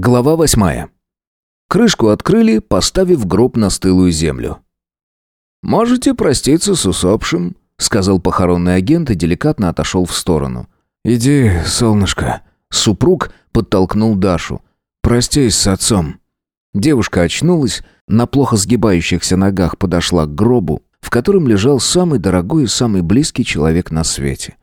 Глава восьмая. Крышку открыли, поставив гроб на стылую землю. «Можете проститься с усопшим», — сказал похоронный агент и деликатно отошел в сторону. «Иди, солнышко». Супруг подтолкнул Дашу. «Простись с отцом». Девушка очнулась, на плохо сгибающихся ногах подошла к гробу, в котором лежал самый дорогой и самый близкий человек на свете.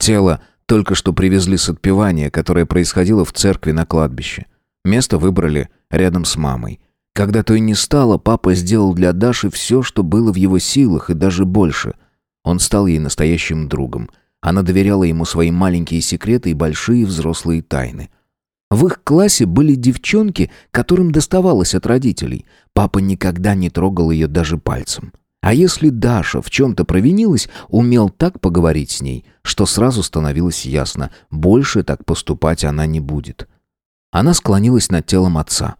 Тело только что привезли с отпевания, которое происходило в церкви на кладбище. Место выбрали рядом с мамой. Когда той не стало, папа сделал для Даши все, что было в его силах, и даже больше. Он стал ей настоящим другом. Она доверяла ему свои маленькие секреты и большие взрослые тайны. В их классе были девчонки, которым доставалось от родителей. Папа никогда не трогал ее даже пальцем. А если Даша в чем-то провинилась, умел так поговорить с ней, что сразу становилось ясно, больше так поступать она не будет. Она склонилась над телом отца.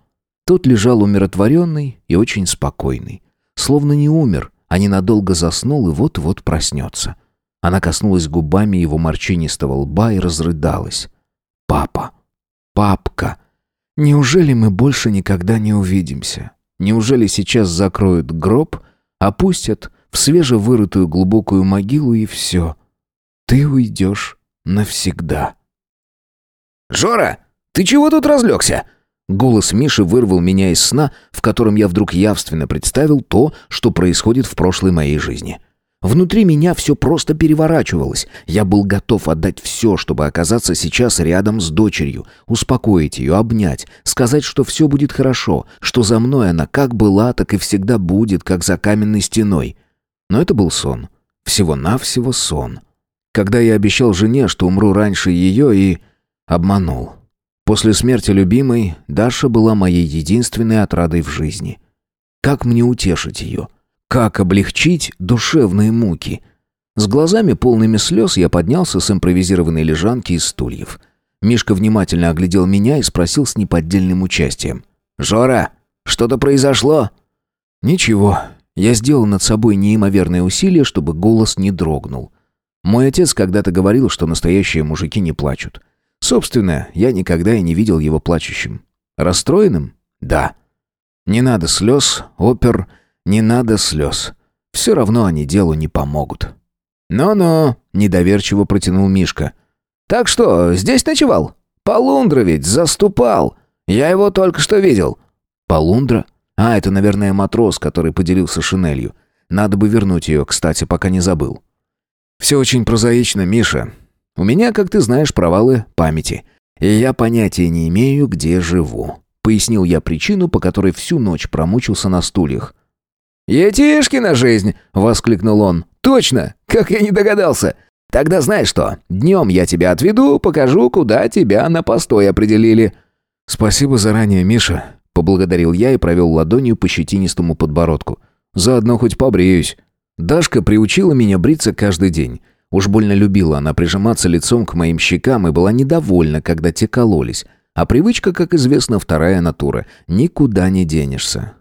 Тот лежал умиротворенный и очень спокойный. Словно не умер, а ненадолго заснул и вот-вот проснется. Она коснулась губами его морщинистого лба и разрыдалась. «Папа! Папка! Неужели мы больше никогда не увидимся? Неужели сейчас закроют гроб, опустят в свежевырытую глубокую могилу и все? Ты уйдешь навсегда!» «Жора, «Ты чего тут разлегся?» Голос Миши вырвал меня из сна, в котором я вдруг явственно представил то, что происходит в прошлой моей жизни. Внутри меня все просто переворачивалось. Я был готов отдать все, чтобы оказаться сейчас рядом с дочерью, успокоить ее, обнять, сказать, что все будет хорошо, что за мной она как была, так и всегда будет, как за каменной стеной. Но это был сон. Всего-навсего сон. Когда я обещал жене, что умру раньше ее, и... обманул. После смерти любимой Даша была моей единственной отрадой в жизни. Как мне утешить ее? Как облегчить душевные муки? С глазами полными слез я поднялся с импровизированной лежанки из стульев. Мишка внимательно оглядел меня и спросил с неподдельным участием. «Жора, что-то произошло?» «Ничего. Я сделал над собой неимоверное усилие, чтобы голос не дрогнул. Мой отец когда-то говорил, что настоящие мужики не плачут. Собственно, я никогда и не видел его плачущим. Расстроенным? Да. Не надо слез, опер, не надо слез. Все равно они делу не помогут. «Ну-ну», — недоверчиво протянул Мишка. «Так что, здесь ночевал? Полундра ведь заступал. Я его только что видел». «Полундра? А, это, наверное, матрос, который поделился шинелью. Надо бы вернуть ее, кстати, пока не забыл». «Все очень прозаично, Миша. У меня, как ты знаешь, провалы памяти. И я понятия не имею, где живу. Пояснил я причину, по которой всю ночь промучился на стульях. «Етишкина жизнь!» — воскликнул он. «Точно! Как я не догадался! Тогда знаешь что, днем я тебя отведу, покажу, куда тебя на постой определили». «Спасибо заранее, Миша», — поблагодарил я и провел ладонью по щетинистому подбородку. «Заодно хоть побреюсь». Дашка приучила меня бриться каждый день. Уж больно любила она прижиматься лицом к моим щекам и была недовольна, когда те кололись. А привычка, как известно, вторая натура. Никуда не денешься.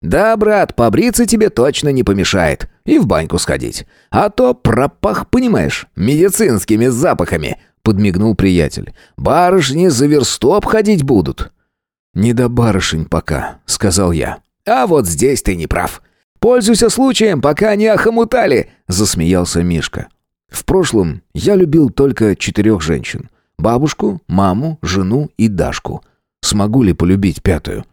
«Да, брат, побриться тебе точно не помешает. И в баньку сходить. А то пропах, понимаешь, медицинскими запахами», — подмигнул приятель. «Барышни за версту обходить будут». «Не до барышень пока», — сказал я. «А вот здесь ты не прав. Пользуйся случаем, пока не охомутали», — засмеялся Мишка. В прошлом я любил только четырех женщин. Бабушку, маму, жену и Дашку. Смогу ли полюбить пятую?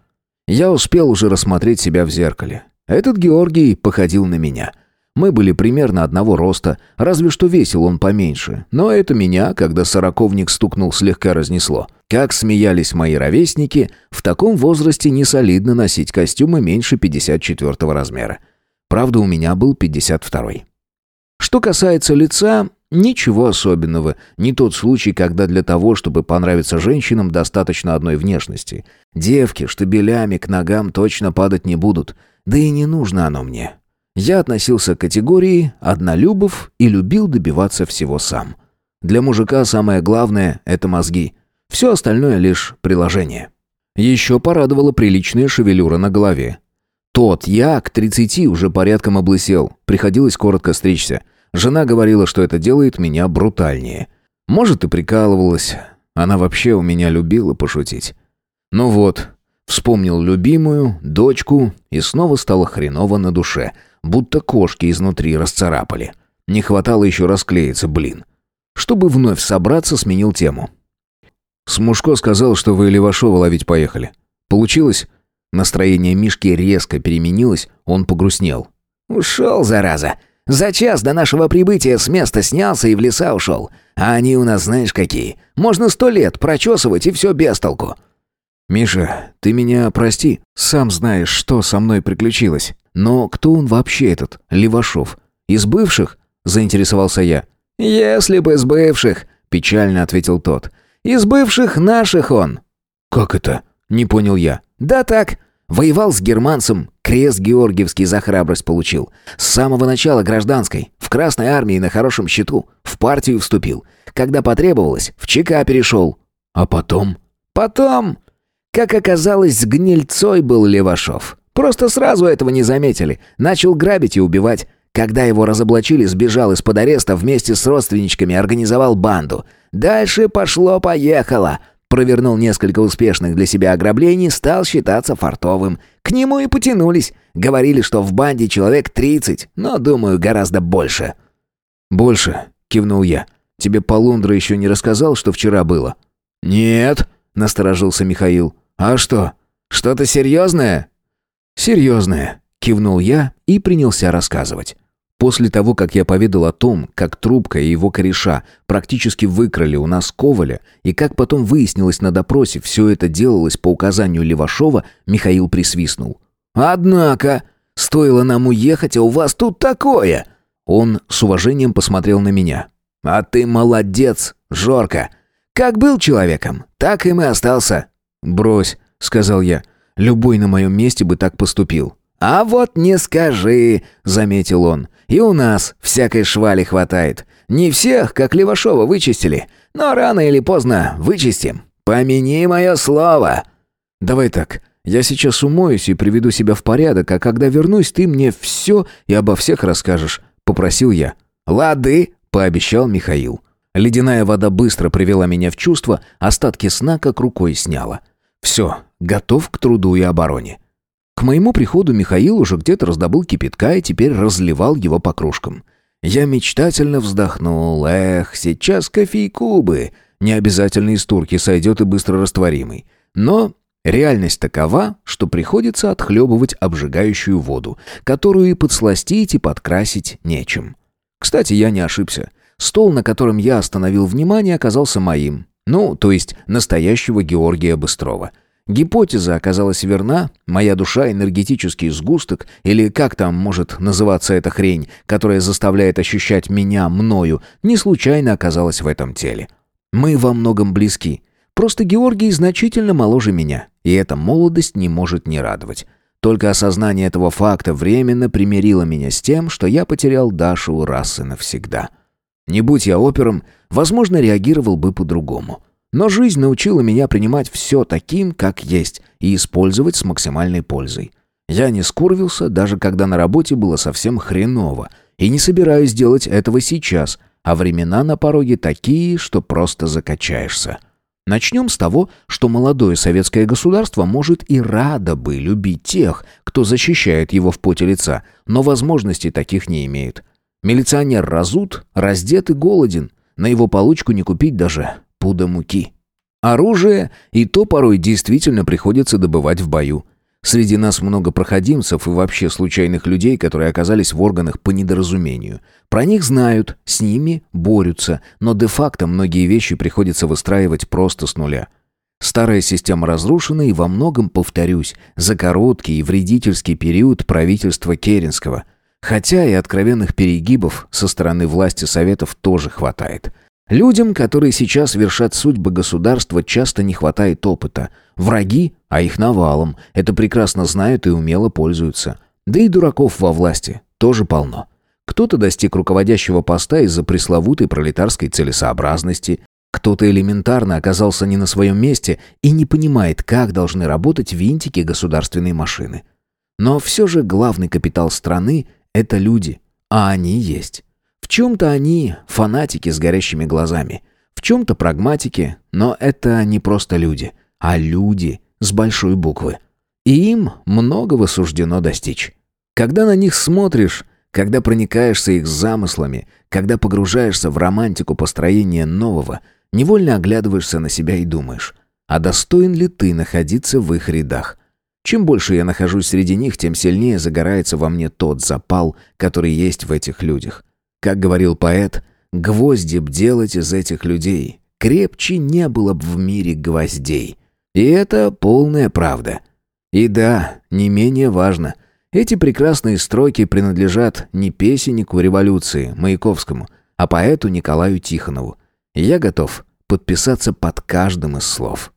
Я успел уже рассмотреть себя в зеркале. Этот Георгий походил на меня. Мы были примерно одного роста, разве что весил он поменьше. Но это меня, когда сороковник стукнул, слегка разнесло. Как смеялись мои ровесники, в таком возрасте не солидно носить костюмы меньше 54 размера. Правда, у меня был 52 -й. Что касается лица, ничего особенного. Не тот случай, когда для того, чтобы понравиться женщинам, достаточно одной внешности. Девки штабелями к ногам точно падать не будут. Да и не нужно оно мне. Я относился к категории однолюбов и любил добиваться всего сам. Для мужика самое главное – это мозги. Все остальное лишь приложение. Еще порадовала приличная шевелюра на голове. Тот я к 30 уже порядком облысел, приходилось коротко стричься. Жена говорила, что это делает меня брутальнее. Может, и прикалывалась. Она вообще у меня любила пошутить. Ну вот, вспомнил любимую, дочку, и снова стало хреново на душе, будто кошки изнутри расцарапали. Не хватало еще расклеиться, блин. Чтобы вновь собраться, сменил тему. Смушко сказал, что вы Левашова ловить поехали. Получилось? Настроение Мишки резко переменилось, он погрустнел. «Ушел, зараза. За час до нашего прибытия с места снялся и в леса ушел. А они у нас знаешь какие. Можно сто лет прочесывать и все без толку». «Миша, ты меня прости. Сам знаешь, что со мной приключилось. Но кто он вообще этот, Левашов? Из бывших?» – заинтересовался я. «Если бы из бывших», – печально ответил тот. «Из бывших наших он». «Как это?» – не понял я. «Да так. Воевал с германцем, крест Георгиевский за храбрость получил. С самого начала гражданской, в Красной армии на хорошем счету, в партию вступил. Когда потребовалось, в ЧК перешел». «А потом?» «Потом...» Как оказалось, с гнильцой был Левашов. Просто сразу этого не заметили. Начал грабить и убивать. Когда его разоблачили, сбежал из-под ареста вместе с родственничками, организовал банду. Дальше пошло-поехало. Провернул несколько успешных для себя ограблений, стал считаться фартовым. К нему и потянулись. Говорили, что в банде человек 30, но, думаю, гораздо больше. «Больше», — кивнул я. «Тебе Полундра еще не рассказал, что вчера было?» «Нет», — насторожился Михаил. «А что? Что-то серьезное?» «Серьезное», — кивнул я и принялся рассказывать. После того, как я поведал о том, как Трубка и его кореша практически выкрали у нас Коваля, и как потом выяснилось на допросе, все это делалось по указанию Левашова, Михаил присвистнул. «Однако, стоило нам уехать, а у вас тут такое!» Он с уважением посмотрел на меня. «А ты молодец, Жорка! Как был человеком, так им и остался!» «Брось», — сказал я, — «любой на моем месте бы так поступил». «А вот не скажи», — заметил он. «И у нас всякой швали хватает. Не всех, как Левашова, вычистили, но рано или поздно вычистим. Помяни мое слово». «Давай так, я сейчас умоюсь и приведу себя в порядок, а когда вернусь, ты мне все и обо всех расскажешь», — попросил я. «Лады», — пообещал Михаил. Ледяная вода быстро привела меня в чувство, остатки сна как рукой сняла. «Все, готов к труду и обороне». К моему приходу Михаил уже где-то раздобыл кипятка и теперь разливал его по кружкам. Я мечтательно вздохнул. Эх, сейчас кофейку бы. Не обязательно из турки сойдет и быстро растворимый. Но реальность такова, что приходится отхлебывать обжигающую воду, которую и подсластить, и подкрасить нечем. Кстати, я не ошибся. Стол, на котором я остановил внимание, оказался моим. Ну, то есть настоящего Георгия Быстрова — Гипотеза оказалась верна, моя душа энергетический сгусток, или как там может называться эта хрень, которая заставляет ощущать меня мною, не случайно оказалась в этом теле. Мы во многом близки. Просто Георгий значительно моложе меня, и эта молодость не может не радовать. Только осознание этого факта временно примирило меня с тем, что я потерял Дашу раз и навсегда. Не будь я опером, возможно, реагировал бы по-другому. Но жизнь научила меня принимать все таким, как есть, и использовать с максимальной пользой. Я не скурвился, даже когда на работе было совсем хреново, и не собираюсь делать этого сейчас, а времена на пороге такие, что просто закачаешься. Начнем с того, что молодое советское государство может и радо бы любить тех, кто защищает его в поте лица, но возможностей таких не имеет. Милиционер разут, раздет и голоден, на его получку не купить даже пуда муки. Оружие и то порой действительно приходится добывать в бою. Среди нас много проходимцев и вообще случайных людей, которые оказались в органах по недоразумению. Про них знают, с ними борются, но де-факто многие вещи приходится выстраивать просто с нуля. Старая система разрушена и во многом, повторюсь, за короткий и вредительский период правительства Керенского. Хотя и откровенных перегибов со стороны власти Советов тоже хватает – Людям, которые сейчас вершат судьбы государства, часто не хватает опыта. Враги, а их навалом, это прекрасно знают и умело пользуются. Да и дураков во власти тоже полно. Кто-то достиг руководящего поста из-за пресловутой пролетарской целесообразности, кто-то элементарно оказался не на своем месте и не понимает, как должны работать винтики государственной машины. Но все же главный капитал страны – это люди, а они есть. В чем-то они фанатики с горящими глазами, в чем-то прагматики, но это не просто люди, а люди, с большой буквы. И им многого суждено достичь. Когда на них смотришь, когда проникаешься их замыслами, когда погружаешься в романтику построения нового, невольно оглядываешься на себя и думаешь, а достоин ли ты находиться в их рядах? Чем больше я нахожусь среди них, тем сильнее загорается во мне тот запал, который есть в этих людях. Как говорил поэт, гвозди б делать из этих людей. Крепче не было бы в мире гвоздей. И это полная правда. И да, не менее важно, эти прекрасные строки принадлежат не песеннику революции Маяковскому, а поэту Николаю Тихонову. Я готов подписаться под каждым из слов.